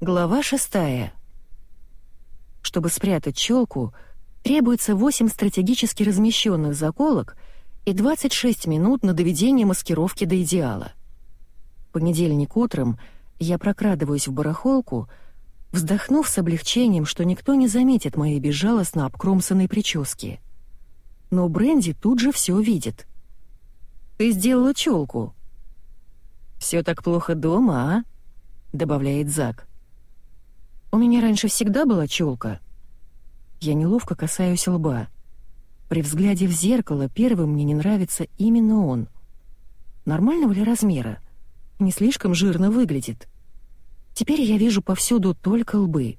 Глава шестая. Чтобы спрятать челку, требуется 8 стратегически размещенных заколок и 26 минут на доведение маскировки до идеала. Понедельник утром я прокрадываюсь в барахолку, вздохнув с облегчением, что никто не заметит моей безжалостно обкромсанной прически. Но Бренди тут же все видит. «Ты сделала челку». «Все так плохо дома, а?» — добавляет Зак. «У меня раньше всегда была челка». Я неловко касаюсь лба. При взгляде в зеркало первым мне не нравится именно он. Нормального ли размера? Не слишком жирно выглядит. Теперь я вижу повсюду только лбы.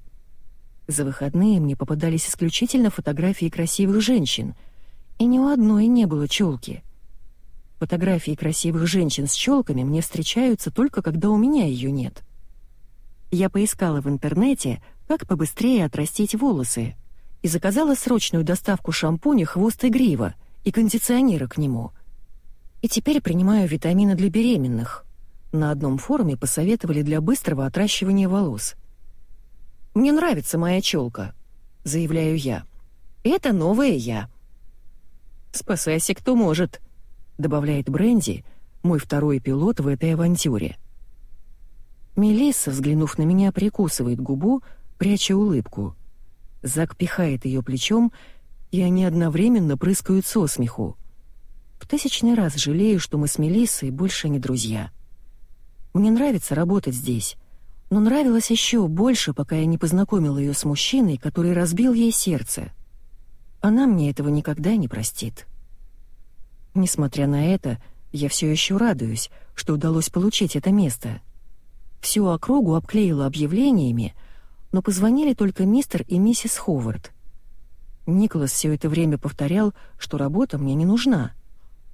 За выходные мне попадались исключительно фотографии красивых женщин, и ни у одной не было челки. Фотографии красивых женщин с челками мне встречаются только когда у меня ее нет. Я поискала в интернете, как побыстрее отрастить волосы, и заказала срочную доставку шампуня «Хвост и грива» и кондиционера к нему. И теперь принимаю витамины для беременных. На одном форуме посоветовали для быстрого отращивания волос. «Мне нравится моя челка», — заявляю я. «Это новая я». «Спасайся, кто может», — добавляет Бренди, мой второй пилот в этой авантюре. Мелисса, взглянув на меня, прикусывает губу, пряча улыбку. Зак пихает ее плечом, и они одновременно прыскают со смеху. В тысячный раз жалею, что мы с Мелиссой больше не друзья. Мне нравится работать здесь, но нравилось еще больше, пока я не познакомила ее с мужчиной, который разбил ей сердце. Она мне этого никогда не простит. Несмотря на это, я все еще радуюсь, что удалось получить это место. Всю округу обклеила объявлениями, но позвонили только мистер и миссис Ховард. Николас все это время повторял, что работа мне не нужна.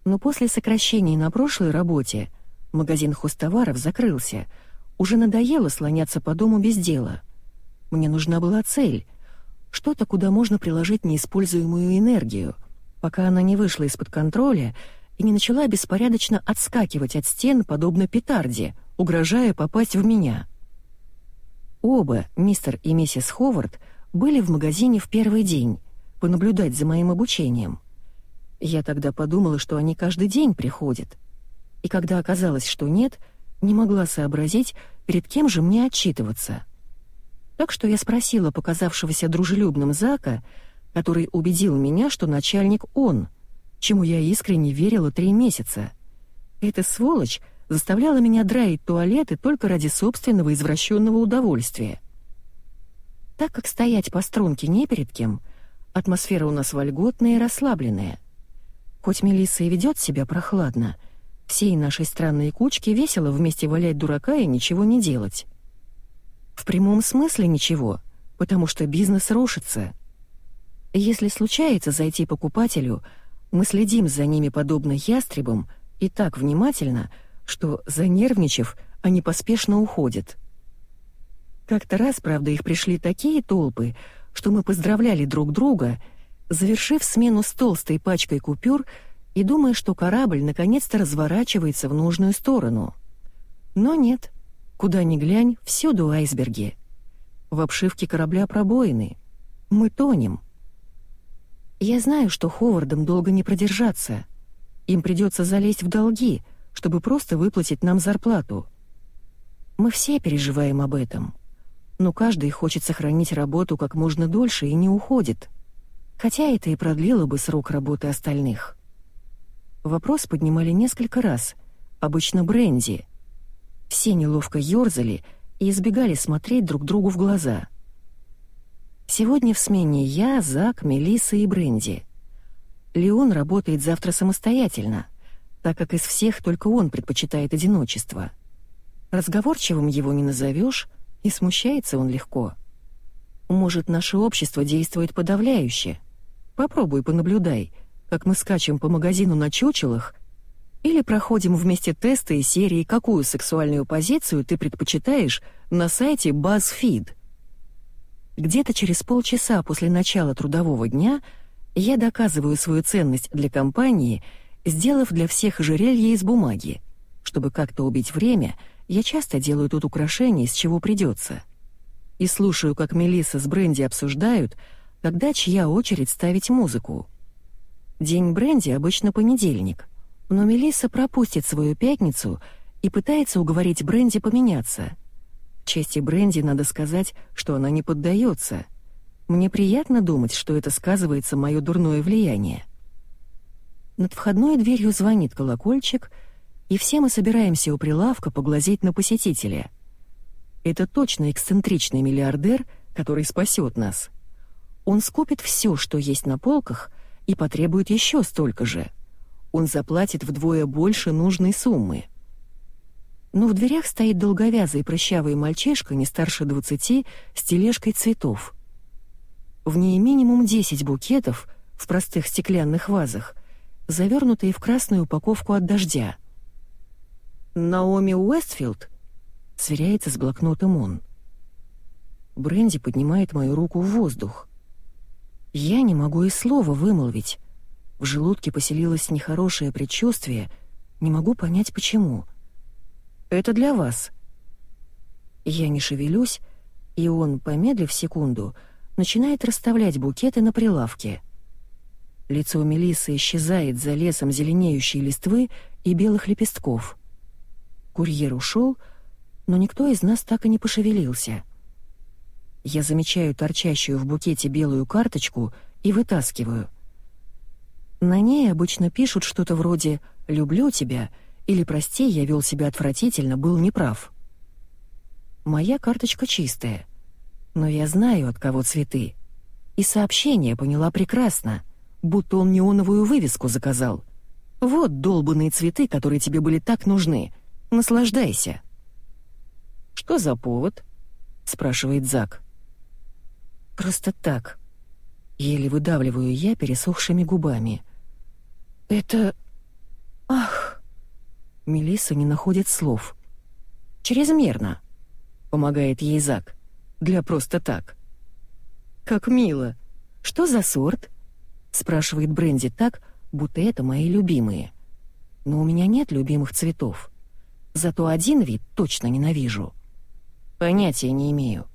Но после сокращений на прошлой работе магазин хостоваров закрылся. Уже надоело слоняться по дому без дела. Мне нужна была цель. Что-то, куда можно приложить неиспользуемую энергию — пока она не вышла из-под контроля и не начала беспорядочно отскакивать от стен, подобно петарде, угрожая попасть в меня. Оба, мистер и миссис Ховард, были в магазине в первый день, понаблюдать за моим обучением. Я тогда подумала, что они каждый день приходят. И когда оказалось, что нет, не могла сообразить, перед кем же мне отчитываться. Так что я спросила показавшегося дружелюбным Зака, который убедил меня, что начальник он, чему я искренне верила три месяца. Эта сволочь заставляла меня драить туалеты только ради собственного извращенного удовольствия. Так как стоять по струнке не перед кем, атмосфера у нас вольготная и расслабленная. Хоть Мелисса и ведет себя прохладно, всей нашей странной кучке весело вместе валять дурака и ничего не делать. В прямом смысле ничего, потому что бизнес рушится — если случается зайти покупателю, мы следим за ними подобно ястребам и так внимательно, что, занервничав, они поспешно уходят. Как-то раз, правда, их пришли такие толпы, что мы поздравляли друг друга, завершив смену с толстой пачкой купюр и думая, что корабль наконец-то разворачивается в нужную сторону. Но нет, куда ни глянь, всюду айсберги. В обшивке корабля пробоины. Мы тонем. Я знаю, что Ховардам долго не продержаться. Им придется залезть в долги, чтобы просто выплатить нам зарплату. Мы все переживаем об этом. Но каждый хочет сохранить работу как можно дольше и не уходит. Хотя это и продлило бы срок работы остальных. Вопрос поднимали несколько раз, обычно Бренди. Все неловко ёрзали и избегали смотреть друг другу в глаза — Сегодня в смене я, Зак, Мелисса и Бренди. Леон работает завтра самостоятельно, так как из всех только он предпочитает одиночество. Разговорчивым его не назовешь, и смущается он легко. Может, наше общество действует подавляюще. Попробуй понаблюдай, как мы скачем по магазину на чучелах или проходим вместе тесты и серии «Какую сексуальную позицию ты предпочитаешь» на сайте BuzzFeed — где-то через полчаса после начала трудового дня я доказываю свою ценность для компании, сделав для всех ожерелье из бумаги. Чтобы как-то убить время, я часто делаю тут украшения, из чего придется. и слушаю, как Мелисса с Бренди обсуждают, когда чья очередь ставить музыку. День Бренди обычно понедельник, но Мелисса пропустит свою пятницу и пытается уговорить Бренди поменяться. В чести Бренди надо сказать, что она не поддается. Мне приятно думать, что это сказывается мое дурное влияние. Над входной дверью звонит колокольчик, и все мы собираемся у прилавка поглазеть на посетителя. Это точно эксцентричный миллиардер, который спасет нас. Он скупит все, что есть на полках, и потребует еще столько же. Он заплатит вдвое больше нужной суммы. Но в дверях стоит долговязый прыщавый мальчишка, не старше двадцати, с тележкой цветов. В ней минимум десять букетов в простых стеклянных вазах, завернутые в красную упаковку от дождя. «Наоми Уэстфилд?» — сверяется с блокнотом он. Бренди поднимает мою руку в воздух. Я не могу и слова вымолвить. В желудке поселилось нехорошее предчувствие, не могу понять почему. «Это для вас». Я не шевелюсь, и он, помедлив секунду, начинает расставлять букеты на прилавке — Лицо Мелиссы исчезает за лесом зеленеющей листвы и белых лепестков. Курьер ушел, но никто из нас так и не пошевелился. Я замечаю торчащую в букете белую карточку и вытаскиваю. На ней обычно пишут что-то вроде «люблю тебя» или «прости, я вел себя отвратительно, был неправ». Моя карточка чистая, но я знаю, от кого цветы. И сообщение поняла прекрасно — будто он неоновую вывеску заказал. Вот долбанные цветы, которые тебе были так нужны. Наслаждайся. Что за повод? спрашивает Зак. Просто так. Еле выдавливаю я пересохшими губами. Это Ах. Мелисса не находит слов. Чрезмерно, помогает ей Зак. Для просто так. Как мило. Что за сорт? Спрашивает Бренди так, будто это мои любимые. Но у меня нет любимых цветов. Зато один вид точно ненавижу. Понятия не имею.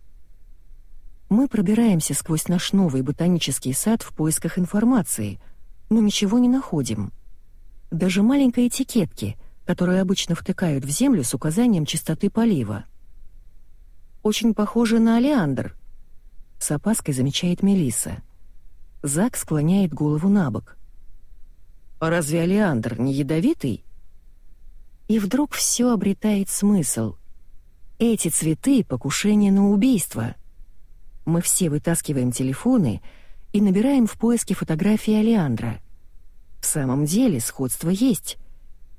Мы пробираемся сквозь наш новый ботанический сад в поисках информации, но ничего не находим. Даже маленькой этикетки, которую обычно втыкают в землю с указанием частоты полива. Очень похоже на олеандр. С опаской замечает Мелисса. Зак склоняет голову на бок. «А разве Алиандр не ядовитый?» И вдруг все обретает смысл. Эти цветы — покушение на убийство. Мы все вытаскиваем телефоны и набираем в поиске фотографии Алиандра. В самом деле сходство есть.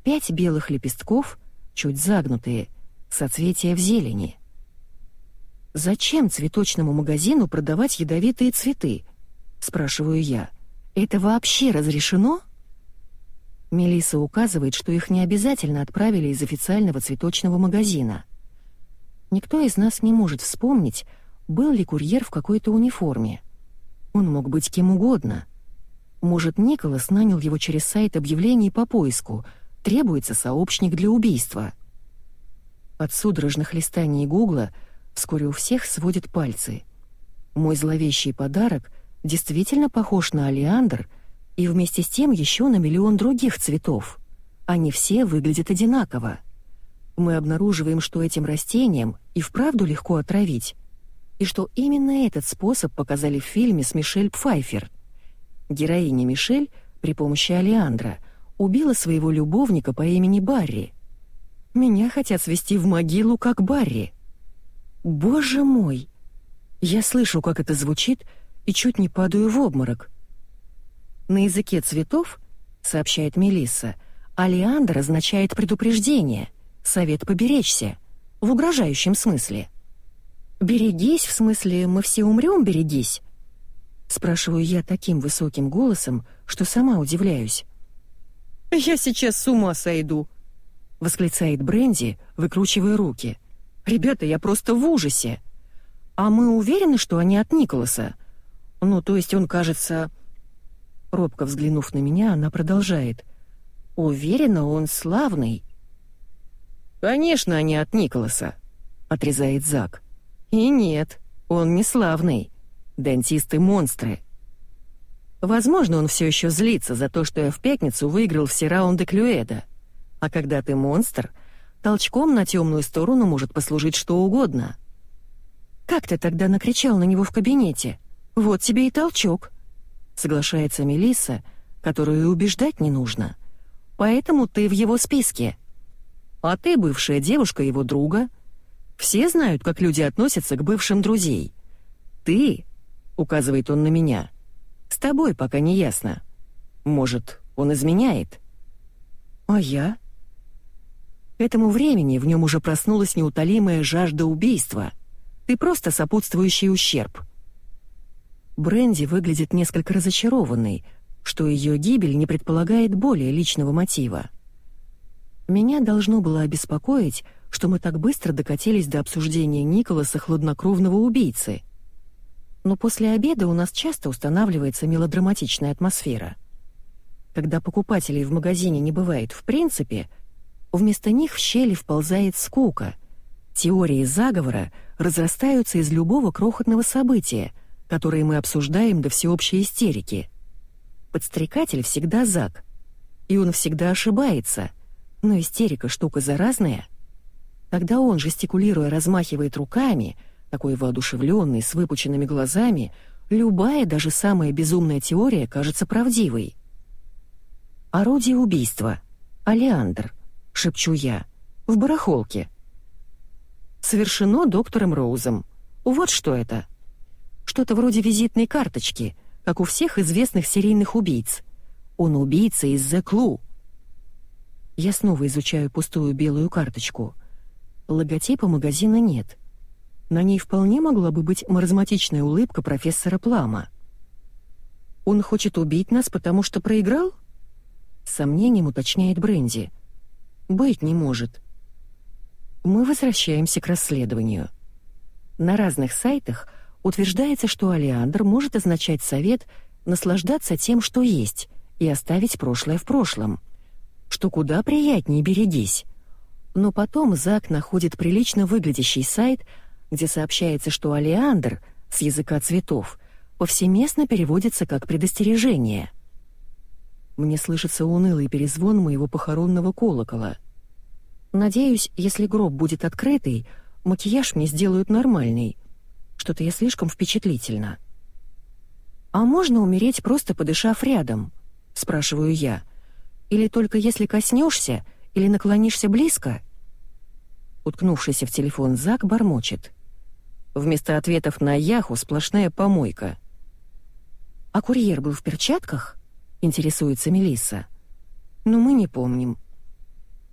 Пять белых лепестков, чуть загнутые, соцветия в зелени. Зачем цветочному магазину продавать ядовитые цветы? — спрашиваю я. «Это вообще разрешено?» Мелисса указывает, что их не обязательно отправили из официального цветочного магазина. Никто из нас не может вспомнить, был ли курьер в какой-то униформе. Он мог быть кем угодно. Может, Николас нанял его через сайт объявлений по поиску «Требуется сообщник для убийства». От судорожных листаний Гугла вскоре у всех сводят пальцы. Мой зловещий подарок действительно похож на олеандр и вместе с тем еще на миллион других цветов. Они все выглядят одинаково. Мы обнаруживаем, что этим растениям и вправду легко отравить, и что именно этот способ показали в фильме с Мишель Пфайфер. Героиня Мишель при помощи олеандра убила своего любовника по имени Барри. Меня хотят свести в могилу, как Барри. Боже мой! Я слышу, как это звучит, и чуть не падаю в обморок. На языке цветов, сообщает Мелисса, алиандр означает предупреждение, совет поберечься, в угрожающем смысле. «Берегись, в смысле, мы все умрем, берегись?» Спрашиваю я таким высоким голосом, что сама удивляюсь. «Я сейчас с ума сойду!» — восклицает Бренди, выкручивая руки. «Ребята, я просто в ужасе! А мы уверены, что они от Николаса?» Ну, то есть он, кажется...» Робко взглянув на меня, она продолжает. «Уверена, он славный». «Конечно, они от Николаса», — отрезает Зак. «И нет, Он не славный. Дантисты-монстры. Возможно, он все еще злится за то, что я в пятницу выиграл все раунды Клюэда. А когда ты монстр, толчком на темную сторону может послужить что угодно. Как ты тогда накричал на него в кабинете? Вот тебе и толчок. Соглашается Мелисса, которую убеждать не нужно. Поэтому ты в его списке. А ты бывшая девушка его друга. Все знают, как люди относятся к бывшим друзей. Ты, указывает он на меня, с тобой пока не ясно. Может, он изменяет? А я? К этому времени в нем уже проснулась неутолимая жажда убийства. Ты просто сопутствующий ущерб. Бренди выглядит несколько разочарованной, что ее гибель не предполагает более личного мотива. Меня должно было обеспокоить, что мы так быстро докатились до обсуждения Николаса хладнокровного убийцы. Но после обеда у нас часто устанавливается мелодраматичная атмосфера. Когда покупателей в магазине не бывает в принципе, вместо них в щели вползает скука. Теории заговора разрастаются из любого крохотного события — которые мы обсуждаем до всеобщей истерики. Подстрекатель всегда Зак. И он всегда ошибается. Но истерика штука заразная. Когда он, жестикулируя, размахивает руками, такой воодушевленный, с выпученными глазами, любая, даже самая безумная теория кажется правдивой. «Орудие убийства. Алиандр», — шепчу я, — «в барахолке». «Совершено доктором Роузом. Вот что это». Что-то вроде визитной карточки, как у всех известных серийных убийц. Он убийца из The Clue. Я снова изучаю пустую белую карточку. Логотипа магазина нет. На ней вполне могла бы быть маразматичная улыбка профессора Плама. «Он хочет убить нас, потому что проиграл?» Сомнением уточняет Бренди. «Быть не может». Мы возвращаемся к расследованию. На разных сайтах утверждается, что алиандр может означать совет наслаждаться тем, что есть, и оставить прошлое в прошлом. Что куда приятнее берегись. Но потом Зак находит прилично выглядящий сайт, где сообщается, что алиандр с языка цветов повсеместно переводится как предостережение. Мне слышится унылый перезвон моего похоронного колокола. Надеюсь, если гроб будет открытый, макияж мне сделают нормальный — что-то я слишком впечатлительна. «А можно умереть, просто подышав рядом?» — спрашиваю я. «Или только если коснешься или наклонишься близко?» Уткнувшийся в телефон Зак бормочет. Вместо ответов на Яху сплошная помойка. «А курьер был в перчатках?» — интересуется Мелисса. «Но мы не помним».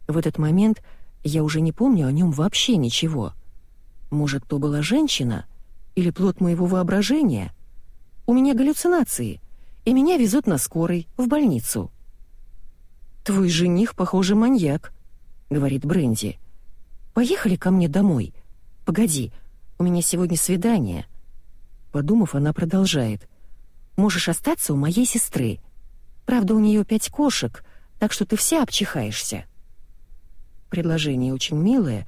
В этот момент я уже не помню о нем вообще ничего. Может, то была женщина — или плод моего воображения? У меня галлюцинации, и меня везут на скорой, в больницу. «Твой жених, похоже, маньяк», — говорит Бренди. «Поехали ко мне домой. Погоди, у меня сегодня свидание». Подумав, она продолжает. «Можешь остаться у моей сестры. Правда, у нее пять кошек, так что ты вся обчихаешься». Предложение очень милое,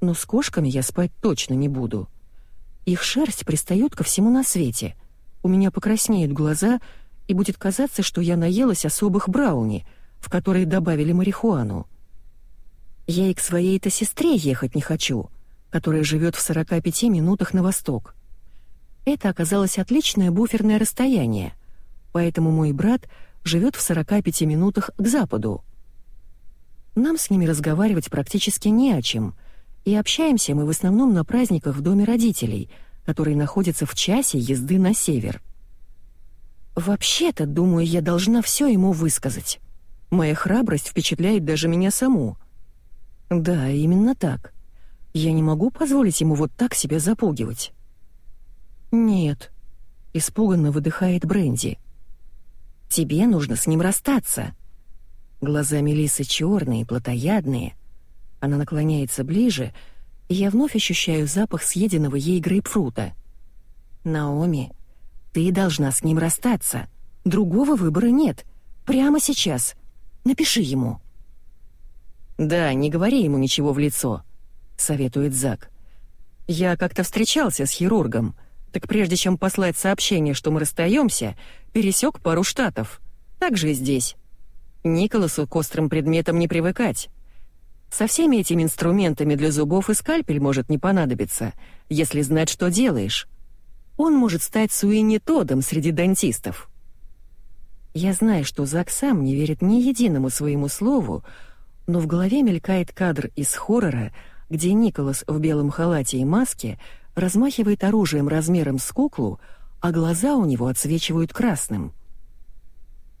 но с кошками я спать точно не буду. Их шерсть пристает ко всему на свете. У меня покраснеют глаза, и будет казаться, что я наелась особых брауни, в которые добавили марихуану. Я и к своей-то сестре ехать не хочу, которая живет в 45 минутах на восток. Это оказалось отличное буферное расстояние, поэтому мой брат живет в 45 минутах к западу. Нам с ними разговаривать практически не о чем — и общаемся мы в основном на праздниках в доме родителей, который находится в часе езды на север. Вообще-то, думаю, я должна все ему высказать. Моя храбрость впечатляет даже меня саму. Да, именно так. Я не могу позволить ему вот так себя запугивать. Нет, испуганно выдыхает Бренди. Тебе нужно с ним расстаться. Глаза Мелисы черные, плотоядные, она наклоняется ближе, и я вновь ощущаю запах съеденного ей грейпфрута. «Наоми, ты должна с ним расстаться. Другого выбора нет. Прямо сейчас. Напиши ему». «Да, не говори ему ничего в лицо», — советует Зак. «Я как-то встречался с хирургом. Так прежде чем послать сообщение, что мы расстаемся, пересек пару штатов. Так же и здесь. Николасу к острым предметам не привыкать. Со всеми этими инструментами для зубов и скальпель может не понадобиться, если знать, что делаешь. Он может стать Суини Тодом среди дантистов. Я знаю, что Зак сам не верит ни единому своему слову, но в голове мелькает кадр из хоррора, где Николас в белом халате и маске размахивает оружием размером с куклу, а глаза у него отсвечивают красным.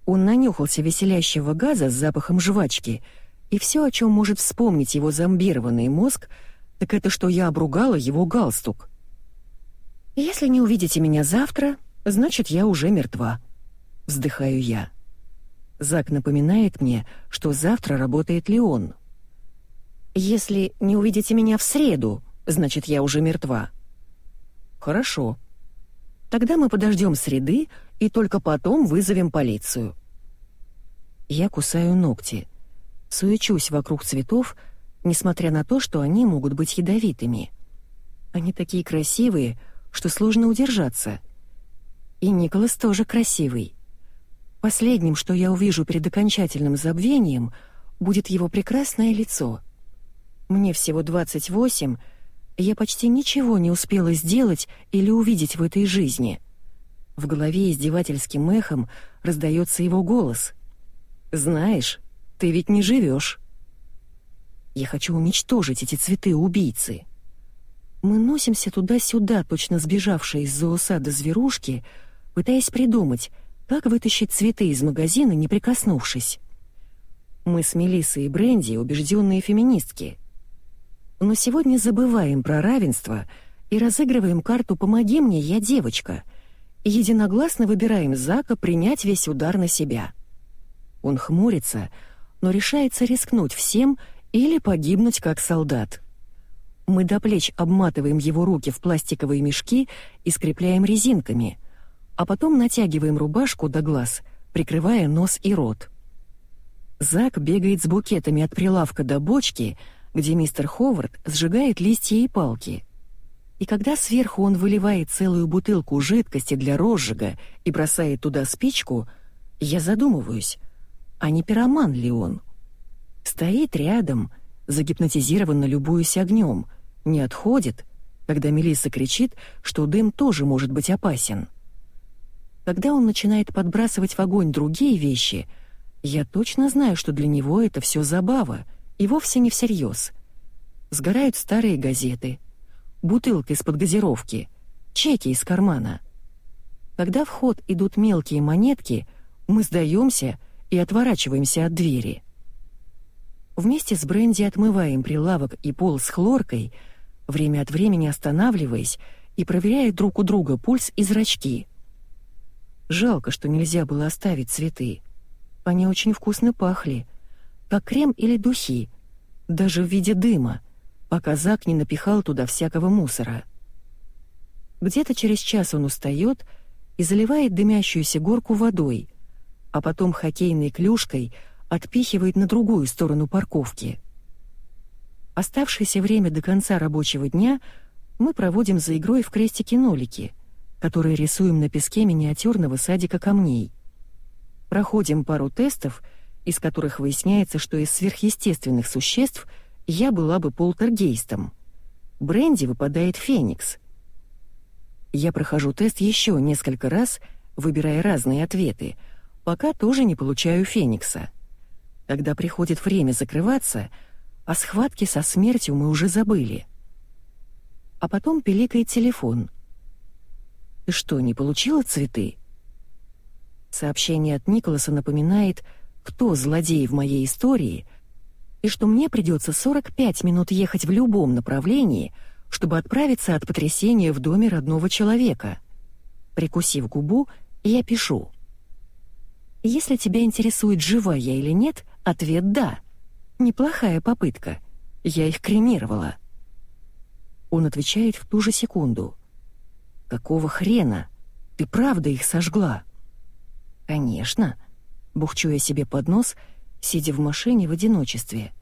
Он нанюхался веселящего газа с запахом жвачки, и все, о чем может вспомнить его зомбированный мозг, так это что я обругала его галстук. «Если не увидите меня завтра, значит, я уже мертва», — вздыхаю я. Зак напоминает мне, что завтра работает Леон. «Если не увидите меня в среду, значит, я уже мертва». «Хорошо. Тогда мы подождем среды и только потом вызовем полицию». Я кусаю ногти. Суечусь вокруг цветов, несмотря на то, что они могут быть ядовитыми. Они такие красивые, что сложно удержаться. И Николас тоже красивый. Последним, что я увижу перед окончательным забвением, будет его прекрасное лицо. Мне всего 28, и я почти ничего не успела сделать или увидеть в этой жизни. В голове издевательским эхом раздается его голос — знаешь, ты ведь не живешь. Я хочу уничтожить эти цветы-убийцы. Мы носимся туда-сюда, точно сбежавшие из зоосада зверушки, пытаясь придумать, как вытащить цветы из магазина, не прикоснувшись. Мы с Мелиссой и Бренди убежденные феминистки. Но сегодня забываем про равенство и разыгрываем карту «Помоги мне, я девочка», и единогласно выбираем Зака принять весь удар на себя. Он хмурится, но решается рискнуть всем или погибнуть как солдат. Мы до плеч обматываем его руки в пластиковые мешки и скрепляем резинками, а потом натягиваем рубашку до глаз, прикрывая нос и рот. Зак бегает с букетами от прилавка до бочки, где мистер Ховард сжигает листья и палки. И когда сверху он выливает целую бутылку жидкости для розжига и бросает туда спичку, я задумываюсь, а не пироман ли он? Стоит рядом, загипнотизированно любуясь огнем, не отходит, когда Мелисса кричит, что дым тоже может быть опасен. Когда он начинает подбрасывать в огонь другие вещи, я точно знаю, что для него это все забава и вовсе не всерьез. Сгорают старые газеты, бутылка из-под газировки, чеки из кармана. Когда в ход идут мелкие монетки, мы сдаемся и отворачиваемся от двери. Вместе с Бренди отмываем прилавок и пол с хлоркой, время от времени останавливаясь и проверяя друг у друга пульс и зрачки. Жалко, что нельзя было оставить цветы. Они очень вкусно пахли, как крем или духи, даже в виде дыма, пока Зак не напихал туда всякого мусора. Где-то через час он устает и заливает дымящуюся горку водой — а потом хоккейной клюшкой отпихивает на другую сторону парковки. Оставшееся время до конца рабочего дня мы проводим за игрой в крестики-нолики, которые рисуем на песке миниатюрного садика камней. Проходим пару тестов, из которых выясняется, что из сверхъестественных существ я была бы полтергейстом. Бренди выпадает феникс. Я прохожу тест еще несколько раз, выбирая разные ответы — пока тоже не получаю Феникса. Когда приходит время закрываться, о схватке со смертью мы уже забыли. А потом пиликает телефон. «Ты что, не получила цветы?» Сообщение от Николаса напоминает, кто злодей в моей истории, и что мне придется 45 минут ехать в любом направлении, чтобы отправиться от потрясения в доме родного человека. Прикусив губу, я пишу — если тебя интересует, жива я или нет, ответ «да». Неплохая попытка. Я их кремировала. Он отвечает в ту же секунду. «Какого хрена? Ты правда их сожгла?» «Конечно», — бухчу я себе под нос, сидя в машине в одиночестве.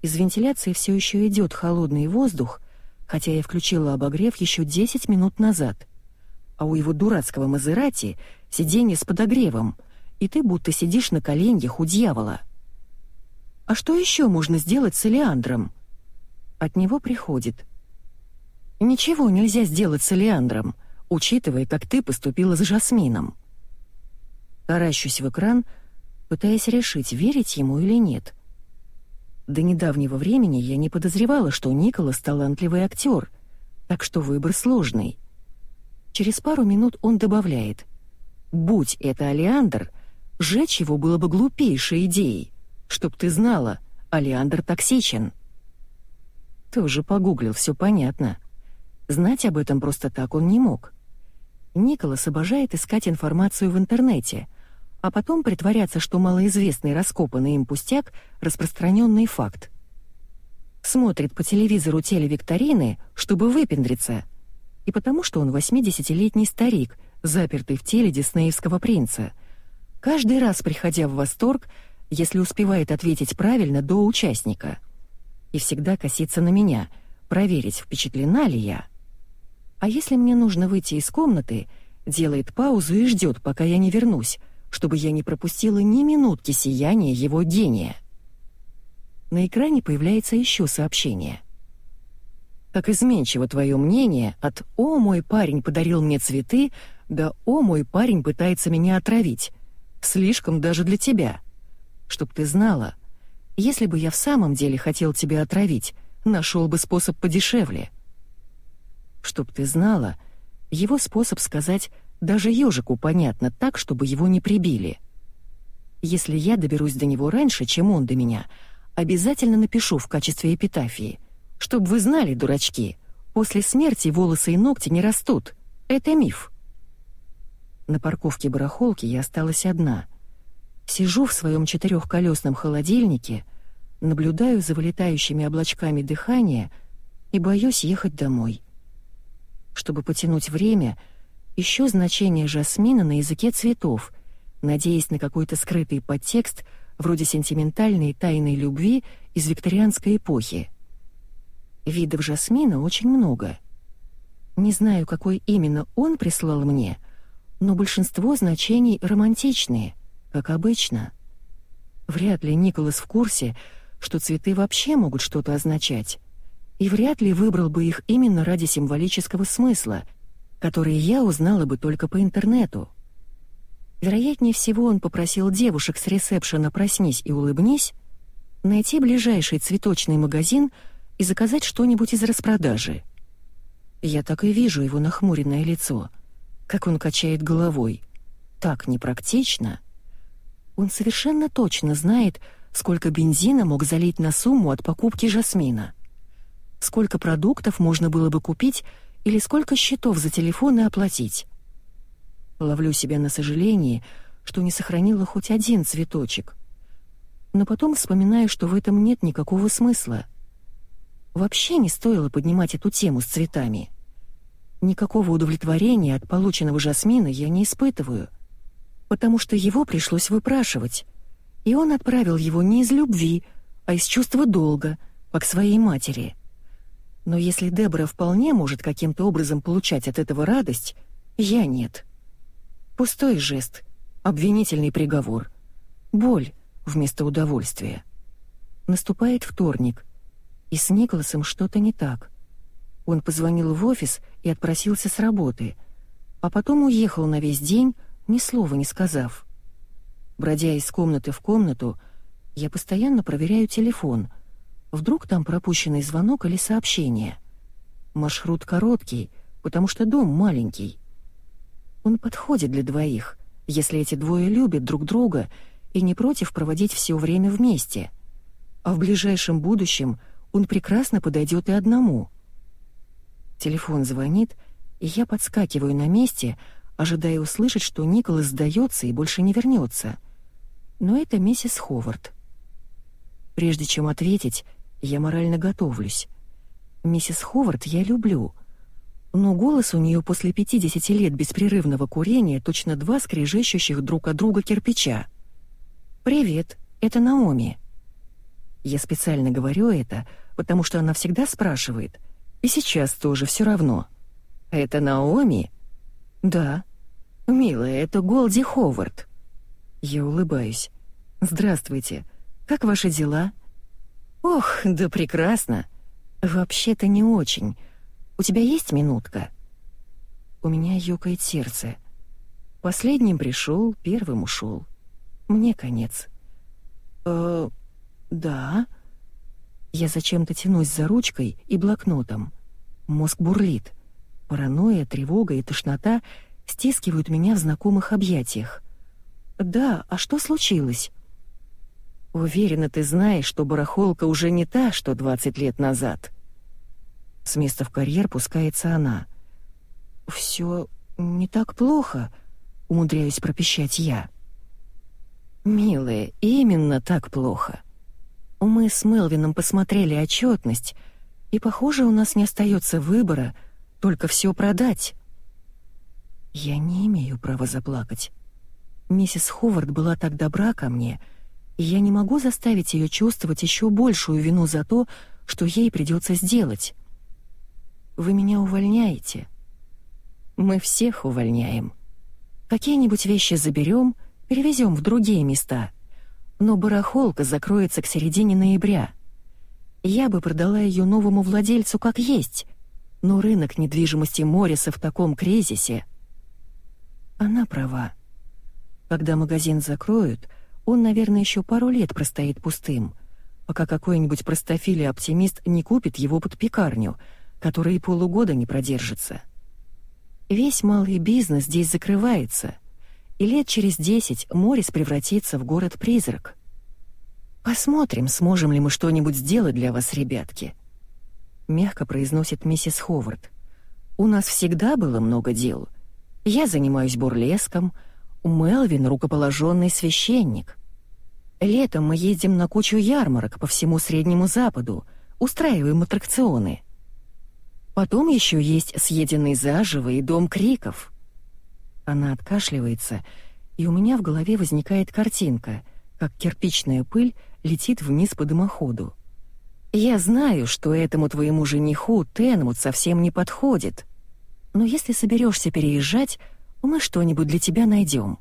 Из вентиляции все еще идет холодный воздух, хотя я включила обогрев еще 10 минут назад. А у его дурацкого Мазерати сиденье с подогревом, и ты будто сидишь на коленях у дьявола. А что еще можно сделать с Элеандром? От него приходит. Ничего нельзя сделать с Элеандром, учитывая, как ты поступила с Жасмином. Таращусь в экран, пытаясь решить, верить ему или нет. До недавнего времени я не подозревала, что Николас талантливый актер, так что выбор сложный. Через пару минут он добавляет. «Будь это Алиандр, сжечь его было бы глупейшей идеей. Чтоб ты знала, Алиандр токсичен». Тоже погуглил, все понятно. Знать об этом просто так он не мог. Николас обожает искать информацию в интернете — а потом притворяться, что малоизвестный раскопанный им пустяк — распространенный факт. Смотрит по телевизору телевикторины, чтобы выпендриться. И потому что он 80-летний старик, запертый в теле диснеевского принца. Каждый раз приходя в восторг, если успевает ответить правильно до участника. И всегда косится на меня, проверить, впечатлена ли я. А если мне нужно выйти из комнаты, делает паузу и ждет, пока я не вернусь, чтобы я не пропустила ни минутки сияния его гения. На экране появляется еще сообщение. «Как изменчиво твое мнение от «О, мой парень подарил мне цветы» до «О, мой парень пытается меня отравить». Слишком даже для тебя. Чтоб ты знала, если бы я в самом деле хотел тебя отравить, нашел бы способ подешевле. Чтоб ты знала, его способ сказать даже ежику понятно так, чтобы его не прибили. Если я доберусь до него раньше, чем он до меня, обязательно напишу в качестве эпитафии. Чтоб вы знали, дурачки, после смерти волосы и ногти не растут. Это миф. На парковке барахолки я осталась одна. Сижу в своем четырехколесном холодильнике, наблюдаю за вылетающими облачками дыхания и боюсь ехать домой. Чтобы потянуть время — ищу значение жасмина на языке цветов, надеясь на какой-то скрытый подтекст вроде сентиментальной тайной любви из викторианской эпохи. Видов жасмина очень много. Не знаю, какой именно он прислал мне, но большинство значений романтичные, как обычно. Вряд ли Николас в курсе, что цветы вообще могут что-то означать, и вряд ли выбрал бы их именно ради символического смысла — которые я узнала бы только по интернету. Вероятнее всего, он попросил девушек с ресепшена «Проснись и улыбнись» найти ближайший цветочный магазин и заказать что-нибудь из распродажи. Я так и вижу его нахмуренное лицо, как он качает головой. Так непрактично. Он совершенно точно знает, сколько бензина мог залить на сумму от покупки жасмина. Сколько продуктов можно было бы купить, или сколько счетов за телефон и оплатить. Ловлю себя на сожалении, что не сохранила хоть один цветочек. Но потом вспоминаю, что в этом нет никакого смысла. Вообще не стоило поднимать эту тему с цветами. Никакого удовлетворения от полученного жасмина я не испытываю, потому что его пришлось выпрашивать, и он отправил его не из любви, а из чувства долга, как своей матери. Но если Дебора вполне может каким-то образом получать от этого радость, я нет. Пустой жест, обвинительный приговор. Боль вместо удовольствия. Наступает вторник, и с Николасом что-то не так. Он позвонил в офис и отпросился с работы, а потом уехал на весь день, ни слова не сказав. Бродя из комнаты в комнату, я постоянно проверяю телефон — Вдруг там пропущенный звонок или сообщение. Маршрут короткий, потому что дом маленький. Он подходит для двоих, если эти двое любят друг друга и не против проводить все время вместе. А в ближайшем будущем он прекрасно подойдет и одному. Телефон звонит, и я подскакиваю на месте, ожидая услышать, что Николас сдается и больше не вернется. Но это миссис Ховард. Прежде чем ответить, я морально готовлюсь. Миссис Ховард я люблю, но голос у нее после 50 лет беспрерывного курения точно два скрежещущих друг от друга кирпича. «Привет, это Наоми». Я специально говорю это, потому что она всегда спрашивает, И сейчас тоже все равно. Это Наоми? Да. Милая, это Голди Ховард. Я улыбаюсь. Здравствуйте. Как ваши дела? Ох, да прекрасно. Вообще-то не очень. У тебя есть минутка? У меня ёкает сердце. Последним пришел, первым ушел. Мне конец. Э, да. Я зачем-то тянусь за ручкой и блокнотом. Мозг бурлит. Паранойя, тревога и тошнота стискивают меня в знакомых объятиях. «Да, а что случилось?» «Уверена, ты знаешь, что барахолка уже не та, что 20 лет назад». С места в карьер пускается она. «Все не так плохо», — умудряюсь пропищать я. «Милая, именно так плохо. Мы с Мелвином посмотрели отчетность, и, похоже, у нас не остается выбора, только все продать». Я не имею права заплакать. Миссис Ховард была так добра ко мне, и я не могу заставить ее чувствовать еще большую вину за то, что ей придется сделать. Вы меня увольняете. Мы всех увольняем. Какие-нибудь вещи заберем, перевезем в другие места. Но барахолка закроется к середине ноября. Я бы продала ее новому владельцу как есть, но рынок недвижимости Морриса в таком кризисе. Она права. Когда магазин закроют, он, наверное, еще пару лет простоит пустым, пока какой-нибудь простофилий оптимист не купит его под пекарню, которая и полугода не продержится. Весь малый бизнес здесь закрывается, и лет через десять Морис превратится в город-призрак. Посмотрим, сможем ли мы что-нибудь сделать для вас, ребятки. Мягко произносит миссис Ховард. У нас всегда было много дел. Я занимаюсь бурлеском, Мелвин — рукоположенный священник. Летом мы ездим на кучу ярмарок по всему Среднему Западу, устраиваем аттракционы. Потом еще есть съеденный заживо и дом криков. Она откашливается, и у меня в голове возникает картинка, как кирпичная пыль летит вниз по дымоходу. Я знаю, что этому твоему жениху Тенмут совсем не подходит. Но если соберешься переезжать, мы что-нибудь для тебя найдем.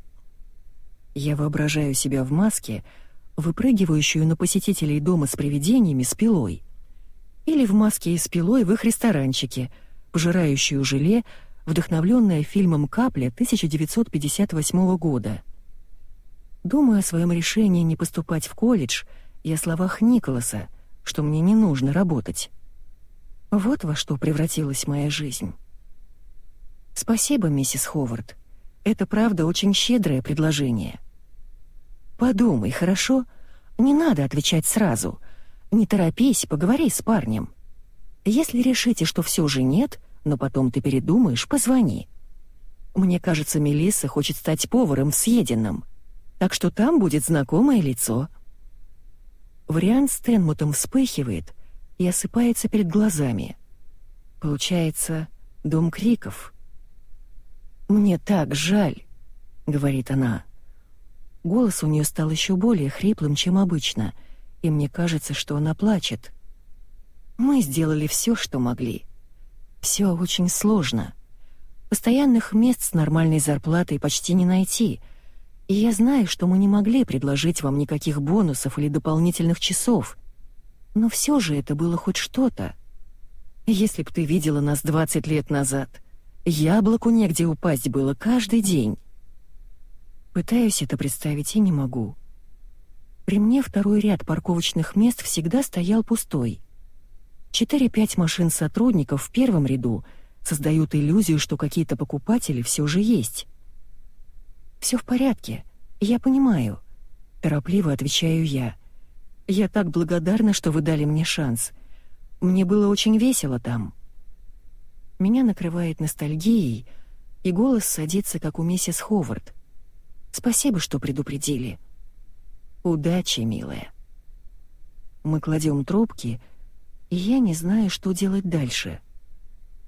Я воображаю себя в маске, выпрыгивающую на посетителей дома с привидениями с пилой. Или в маске и с пилой в их ресторанчике, пожирающую желе, вдохновленная фильмом «Капля» 1958 года. Думаю о своем решении не поступать в колледж и о словах Николаса, что мне не нужно работать. Вот во что превратилась моя жизнь. «Спасибо, миссис Ховард. Это правда очень щедрое предложение». «Подумай, хорошо? Не надо отвечать сразу. Не торопись, поговори с парнем. Если решите, что все же нет, но потом ты передумаешь, позвони. Мне кажется, Мелисса хочет стать поваром в съеденном, так что там будет знакомое лицо». Вариант с Тенмутом вспыхивает и осыпается перед глазами. Получается, дом криков — «Мне так жаль», — говорит она. Голос у нее стал еще более хриплым, чем обычно, и мне кажется, что она плачет. «Мы сделали все, что могли. Все очень сложно. Постоянных мест с нормальной зарплатой почти не найти, и я знаю, что мы не могли предложить вам никаких бонусов или дополнительных часов. Но все же это было хоть что-то. Если б ты видела нас 20 лет назад — Яблоку негде упасть было каждый день. Пытаюсь это представить и не могу. При мне второй ряд парковочных мест всегда стоял пустой. Четыре-пять машин сотрудников в первом ряду создают иллюзию, что какие-то покупатели все же есть. «Все в порядке, я понимаю», — торопливо отвечаю я. «Я так благодарна, что вы дали мне шанс. Мне было очень весело там». Меня накрывает ностальгией, и голос садится, как у миссис Ховард. «Спасибо, что предупредили». «Удачи, милая». Мы кладем трубки, и я не знаю, что делать дальше.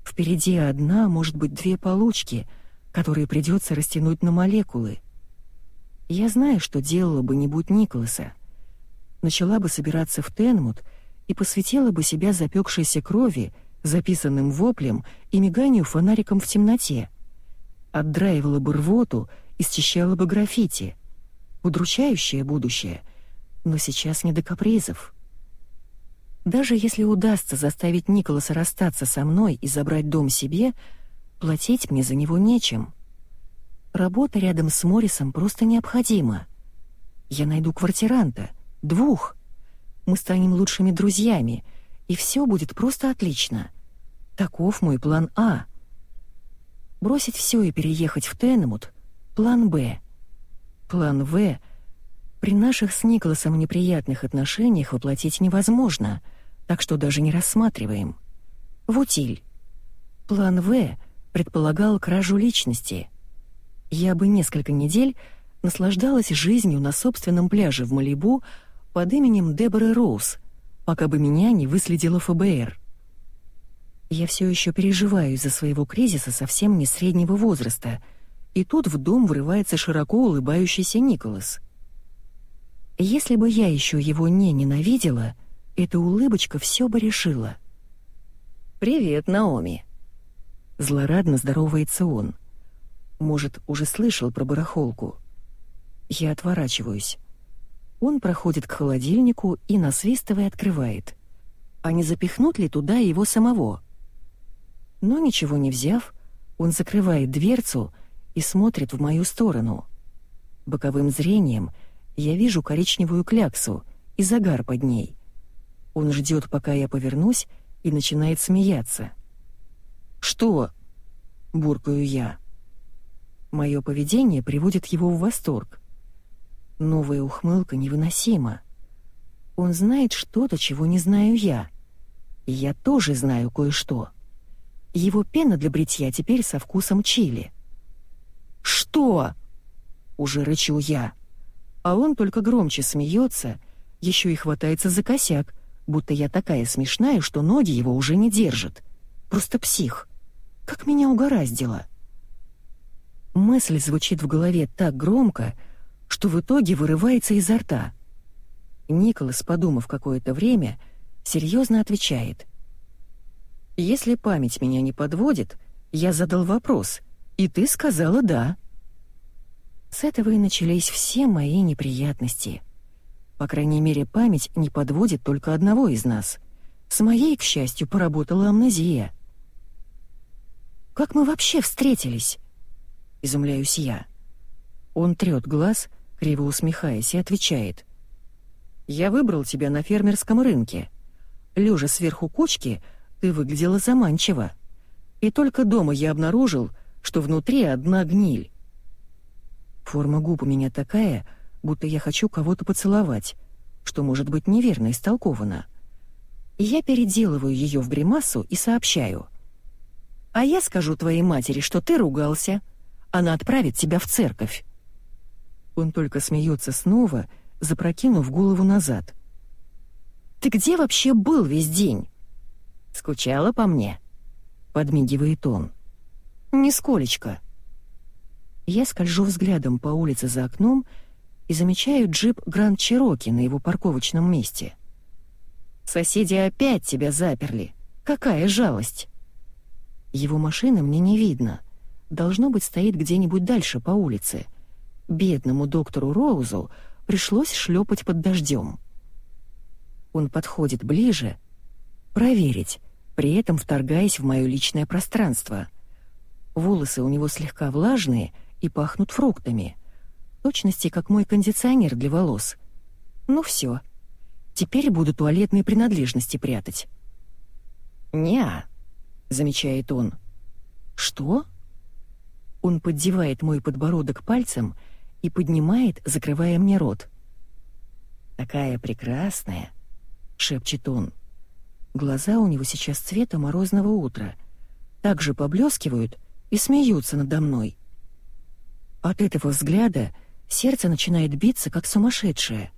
Впереди одна, может быть, две получки, которые придется растянуть на молекулы. Я знаю, что делала бы не будь Николаса. Начала бы собираться в Тенмут и посвятила бы себя запекшейся крови записанным воплем и миганию фонариком в темноте. Отдраивала бы рвоту и счищала бы граффити. Удручающее будущее, но сейчас не до капризов. Даже если удастся заставить Николаса расстаться со мной и забрать дом себе, платить мне за него нечем. Работа рядом с Моррисом просто необходима. Я найду квартиранта, двух. Мы станем лучшими друзьями, и все будет просто отлично. Таков мой план А. Бросить все и переехать в Теннемут — план Б. План В при наших с Николасом неприятных отношениях воплотить невозможно, так что даже не рассматриваем. В утиль. План В предполагал кражу личности. Я бы несколько недель наслаждалась жизнью на собственном пляже в Малибу под именем Деборы Роуз, пока бы меня не выследила ФБР. Я все еще переживаю из-за своего кризиса совсем не среднего возраста, и тут в дом врывается широко улыбающийся Николас. Если бы я еще его не ненавидела, эта улыбочка все бы решила. «Привет, Наоми!» Злорадно здоровается он. Может, уже слышал про барахолку. Я отворачиваюсь. Он проходит к холодильнику и, насвистывая, открывает. А не запихнут ли туда его самого? Но ничего не взяв, он закрывает дверцу и смотрит в мою сторону. Боковым зрением я вижу коричневую кляксу и загар под ней. Он ждет, пока я повернусь, и начинает смеяться. «Что?» — буркаю я. Мое поведение приводит его в восторг. Новая ухмылка невыносима. Он знает что-то, чего не знаю я. И я тоже знаю кое-что. Его пена для бритья теперь со вкусом чили. «Что?» — уже рычу я. А он только громче смеется, еще и хватается за косяк, будто я такая смешная, что ноги его уже не держат. Просто псих. Как меня угораздило. Мысль звучит в голове так громко, что в итоге вырывается изо рта. Николас, подумав какое-то время, серьезно отвечает. «Если память меня не подводит, я задал вопрос, и ты сказала «да». С этого и начались все мои неприятности. По крайней мере, память не подводит только одного из нас. С моей, к счастью, поработала амнезия. «Как мы вообще встретились?» — изумляюсь я. Он трёт глаз, криво усмехаясь, и отвечает. «Я выбрал тебя на фермерском рынке. Лежа сверху кучки, ты выглядела заманчиво. И только дома я обнаружил, что внутри одна гниль. Форма губ у меня такая, будто я хочу кого-то поцеловать, что может быть неверно истолковано. Я переделываю ее в гримасу и сообщаю. «А я скажу твоей матери, что ты ругался. Она отправит тебя в церковь». Он только смеется снова, запрокинув голову назад. «Ты где вообще был весь день?» «Скучала по мне?» — подмигивает он. «Нисколечко». Я скольжу взглядом по улице за окном и замечаю джип Гранд Чироки на его парковочном месте. «Соседи опять тебя заперли. Какая жалость!» Его машины мне не видно. Должно быть, стоит где-нибудь дальше по улице — Бедному доктору Роузу пришлось шлепать под дождем. Он подходит ближе, проверить, при этом вторгаясь в мое личное пространство. Волосы у него слегка влажные и пахнут фруктами. Точности, как мой кондиционер для волос. Ну все. Теперь буду туалетные принадлежности прятать. «Не-а», замечает он. «Что?» Он поддевает мой подбородок пальцем и поднимает, закрывая мне рот. «Такая прекрасная!» — шепчет он. Глаза у него сейчас цвета морозного утра, также поблескивают и смеются надо мной. От этого взгляда сердце начинает биться, как сумасшедшее.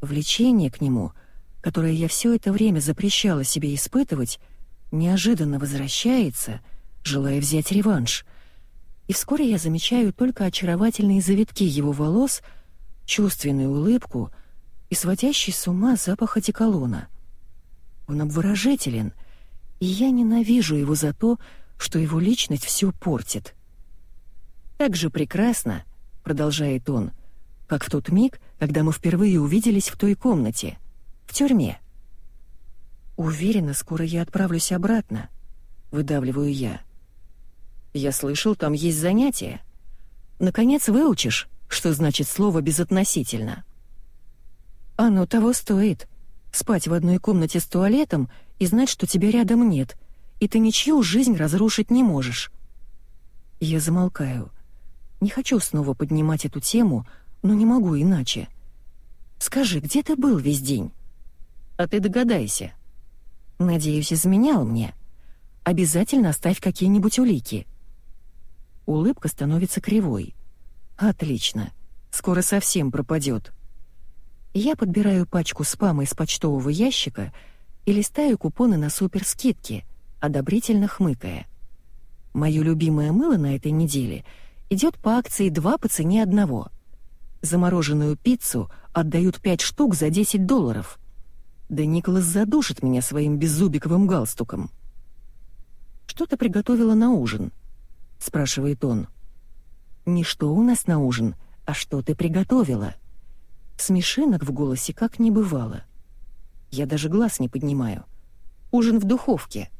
Влечение к нему, которое я все это время запрещала себе испытывать, неожиданно возвращается, желая взять реванш — и вскоре я замечаю только очаровательные завитки его волос, чувственную улыбку и сводящий с ума запах одеколона. Он обворожителен, И я ненавижу его за то, что его личность все портит. «Так же прекрасно», — продолжает он, — «как в тот миг, когда мы впервые увиделись в той комнате, в тюрьме». «Уверена, скоро я отправлюсь обратно», — выдавливаю я. «Я слышал, там есть занятия. Наконец выучишь, что значит слово «безотносительно». «Оно того стоит. Спать в одной комнате с туалетом и знать, что тебя рядом нет, и ты ничью жизнь разрушить не можешь». Я замолкаю. Не хочу снова поднимать эту тему, но не могу иначе. «Скажи, где ты был весь день?» «А ты догадайся». «Надеюсь, изменял мне. Обязательно оставь какие-нибудь улики». Улыбка становится кривой. «Отлично. Скоро совсем пропадет». Я подбираю пачку спама из почтового ящика и листаю купоны на суперскидки, одобрительно хмыкая. Мое любимое мыло на этой неделе идет по акции 2 по цене одного. Замороженную пиццу отдают 5 штук за 10 долларов. Да Николас задушит меня своим беззубиковым галстуком. «Что ты приготовила на ужин?» — спрашивает он. «Не что у нас на ужин, а что ты приготовила?» Смешинок в голосе как не бывало. Я даже глаз не поднимаю. Ужин в духовке.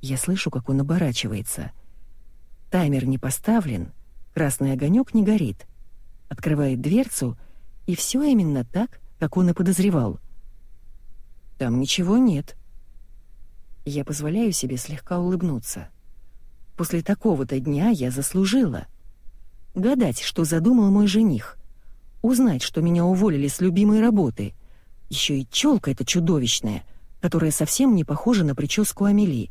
Я слышу, как он оборачивается. Таймер не поставлен, красный огонек не горит. Открывает дверцу, и все именно так, как он и подозревал. Там ничего нет. Я позволяю себе слегка улыбнуться. После такого-то дня я заслужила. Гадать, что задумал мой жених узнать, что меня уволили с любимой работы. Еще и челка эта чудовищная, которая совсем не похожа на прическу Амели.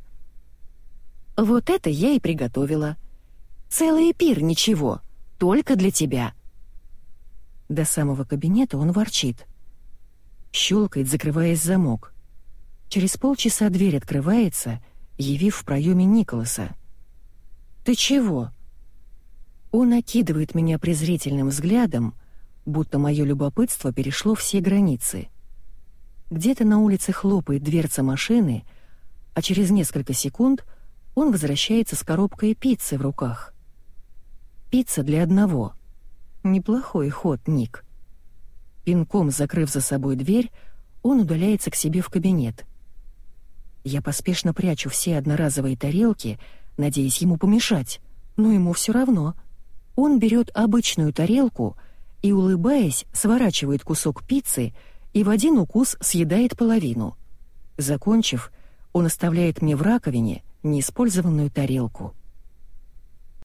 Вот это я и приготовила. Целый пир ничего, только для тебя. До самого кабинета он ворчит. Щелкает, закрываясь замок. Через полчаса дверь открывается, явив в проеме Николаса. «Ты чего?» Он окидывает меня презрительным взглядом, будто мое любопытство перешло все границы. Где-то на улице хлопает дверца машины, а через несколько секунд он возвращается с коробкой пиццы в руках. Пицца для одного. Неплохой ход, Ник. Пинком закрыв за собой дверь, он удаляется к себе в кабинет. Я поспешно прячу все одноразовые тарелки, надеясь ему помешать, но ему все равно. Он берет обычную тарелку — и, улыбаясь, сворачивает кусок пиццы и в один укус съедает половину. Закончив, он оставляет мне в раковине неиспользованную тарелку —